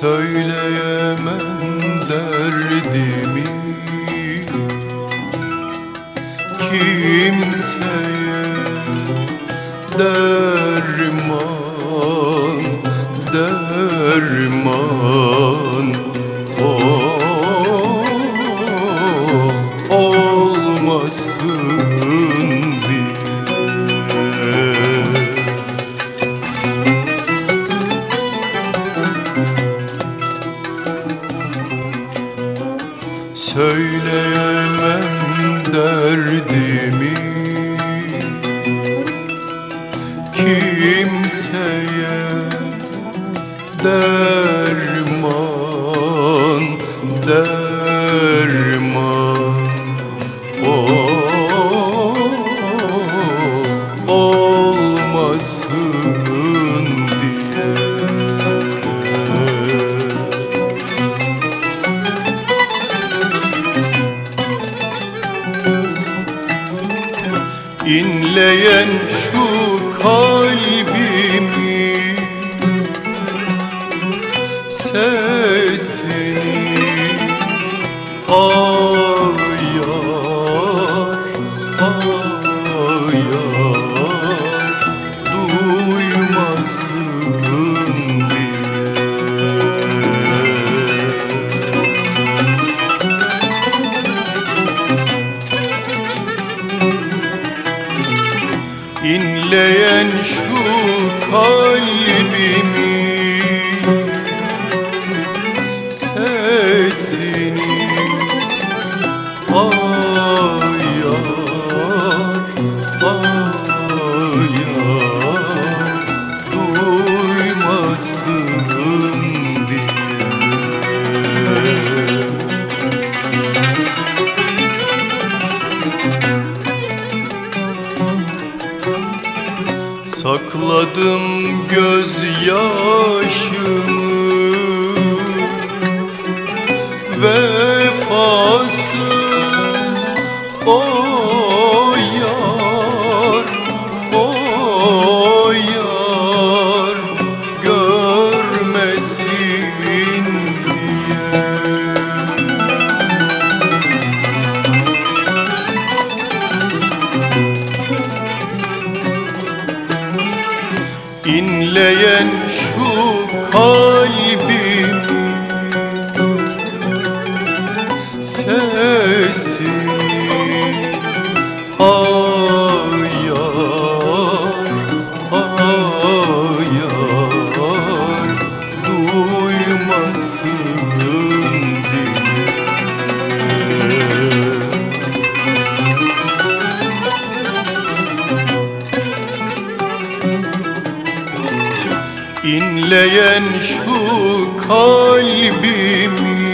söyleyemem derdimi. Kimseye derdimi Söyleyemem derdimi kimseye derman İnleyen şu kalbimi. Sesini ayar İnleyen şu kalbimi Sakladım gözyaşımı Vefasız o yar O yar Görmesin diye İnleyen şu kalbimi Sesini İnleyen şu kalbimi